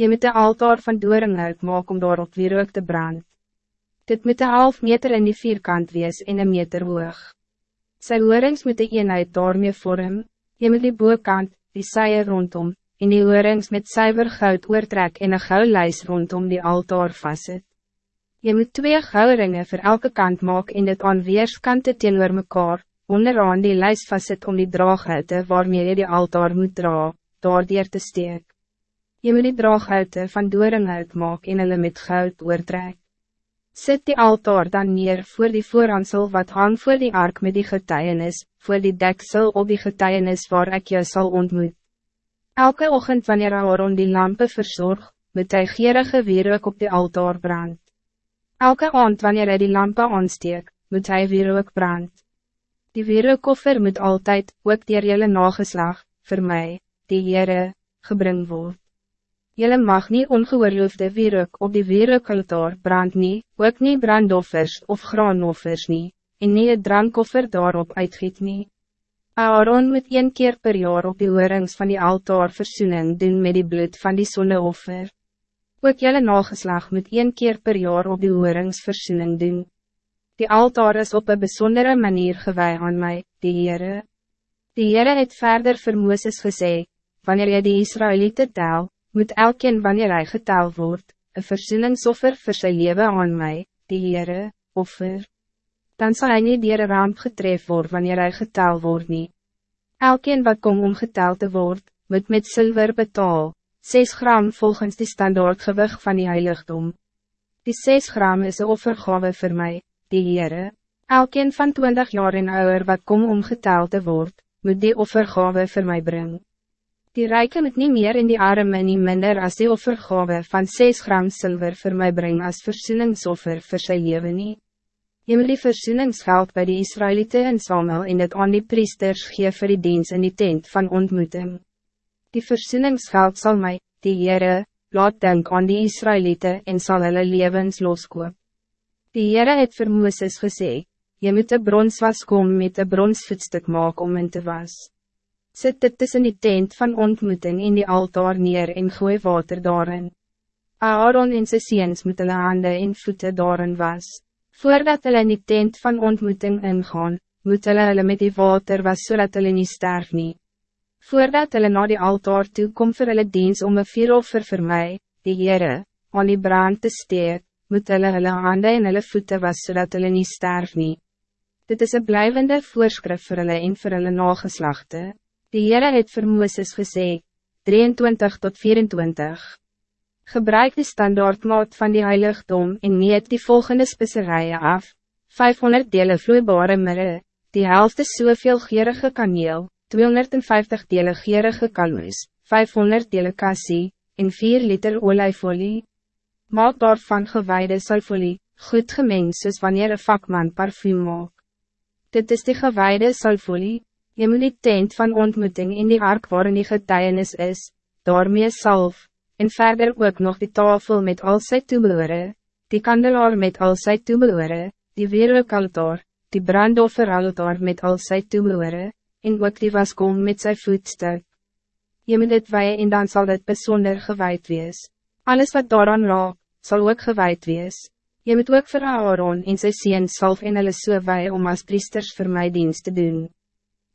Je moet de altaar van doornhout maak om daarop weer ook te brand. Dit moet een half meter in die vierkant wees en een meter hoog. Sy oorings moet die eenheid daarmee vorm, je moet die boekant, die saie rondom, en die oorings met suiver goud oortrek en een goudlijs rondom die altaar vastzet. Je moet twee goudringen voor elke kant maken en dit aan weerskante teenoor mekaar, onderaan die lijst vastzet om die draaghutte waarmee je die altaar moet dra, daar te steek. Je moet die draaghutte van doornhout maak en hulle met goud oortrek. Zet die altaar dan neer voor die voorhansel wat hang voor die ark met die getuienis, voor die deksel op die getuienis waar ik je zal ontmoet. Elke ochtend wanneer Aaron die lampen verzorg, moet hy gierige wierook op die altaar brand. Elke aand wanneer hy die lampen aansteek, moet hy wierook brand. Die wierookoffer moet altijd, ook dier jylle nageslag, voor mij, die Heere, gebring word. Jelle mag niet ongeoorloofde wierook op die wierookaltaar brand nie, ook nie brandoffers of graanoffers nie, en nie het drankoffer daarop uitgiet nie. Aaron moet een keer per jaar op die oorings van die altaar versoening doen met die bloed van die zonneoffer. Ook jelle nageslag moet een keer per jaar op die oorings versoening doen. Die altaar is op een bijzondere manier gewij aan mij, die Heere. Die Heere het verder vir Mooses gesê, wanneer jy die Israëlieten tel, moet elkeen wanneer hij getel wordt, een verzoeningsoffer voor zijn leven aan mij, die Heere, offer. Dan zal hij niet dier ramp getref worden wanneer hij getel wordt niet. Elkeen wat kom om getel te worden, moet met zilver betaal, 6 gram volgens die standaardgewicht van die heiligdom. Die 6 gram is een offergave voor mij, die Heere. Elkeen van 20 jaar en ouder wat kom om getel te worden, moet die offergave voor mij brengen. Die rijke moet niet meer in die arme nie minder als die offergave van 6 gram zilver voor mij brengen als verzoeningsoffer voor zijn leven nie. Je moet die verzoeningsgeld bij de Israëlieten en Samuel in het aan die priesters gee vir die dienst in die tent van ontmoeting. Die verzoeningsgeld zal mij, die Heere, laat denk aan die Israëlieten en zal hulle levens loskoop. Die Heere het vir Mooses gesê, je moet de bronswas kom met de bronsvoetstuk maak om in te was. Zet dit tussen die tent van ontmoeting in die altaar neer en gooi water daarin. Aaron en sy seens moet hulle hande en voete daarin was. Voordat hulle in die tent van ontmoeting ingaan, moet hulle hulle met die water was zodat hulle nie sterf nie. Voordat hulle na die altaar toe kom vir hulle diens om een vieroffer vir my, die Heere, aan die brand te steek, moet hulle hulle hande en hulle voete was zodat hulle nie sterf nie. Dit is een blijvende voorschrift voor hulle en vir hulle nageslachte. Die Heere het vir Mooses gesê, 23 tot 24. Gebruik die standaardmaat van die heiligdom en meet die volgende specerijen af. 500 dele vloeibare mirre, die helft is soveel gerige kaneel, 250 dele gerige kalmoes, 500 dele kassie, en 4 liter olijfolie. Maak daarvan gewaarde salfolie, goed gemeng soos wanneer een vakman parfum maak. Dit is die gewaarde salfolie, Je moet die tent van ontmoeting in die ark waarin die getuienis is, daarmee salf, en verder ook nog die tafel met al sy toebehore, die kandelaar met al sy toebehore, die weerookaltaar, die brandofferaltaar met al sy toebehore, en ook die waskom met sy voetstuk. Je moet dit weie en dan zal dit bijzonder gewijd wees. Alles wat daaraan raak, zal ook gewijd wees. Je moet ook vir Aaron en sy sien salf en hulle so weie om als priesters voor mij dienst te doen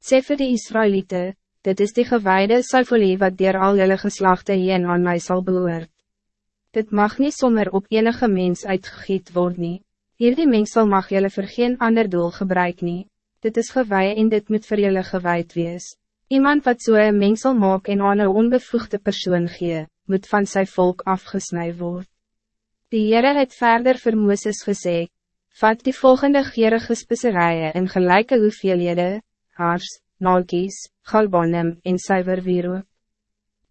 sê vir die Israëlieten, dit is die gewijde salfolie wat dier al jylle geslachte heen aan mij zal behoort. Dit mag niet sommer op enige mens uitgegiet worden. nie. Hierdie mengsel mag jylle vir geen ander doel gebruik nie. Dit is gewij en dit moet vir jylle gewijd wees. Iemand wat so een mengsel maak en aan een onbevoegde persoon gee, moet van zijn volk afgesnij worden. Die Heere het verder vir Mooses gesê, vat die volgende gierige specerijen in gelijke hoeveelhede, haars, naalkies, galbonem en suiver wierook.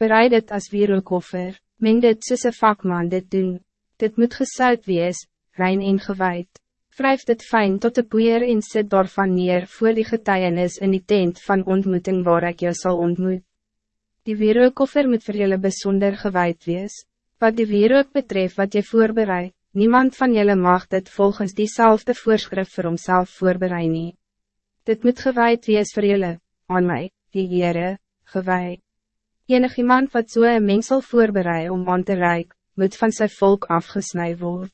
Bereid het as wierookoffer, meng dit soos een vakman dit doen. Dit moet gesuit wees, rein en gewijd. Wrijf dit fijn tot de poeier en sit daarvan neer voor die getuienis in die tent van ontmoeting waar ik jou zal ontmoet. Die wierookoffer moet vir julle besonder gewijd wees. Wat die wierook betreft wat je voorbereid, niemand van jullie mag dit volgens diezelfde voorschrift voor homself voorbereid nie. Dit moet gewijd wees voor jullie, aan mij, die Heere, gewijd. Enig iemand wat so een mengsel voorbereid om aan te reik, moet van zijn volk afgesnij worden.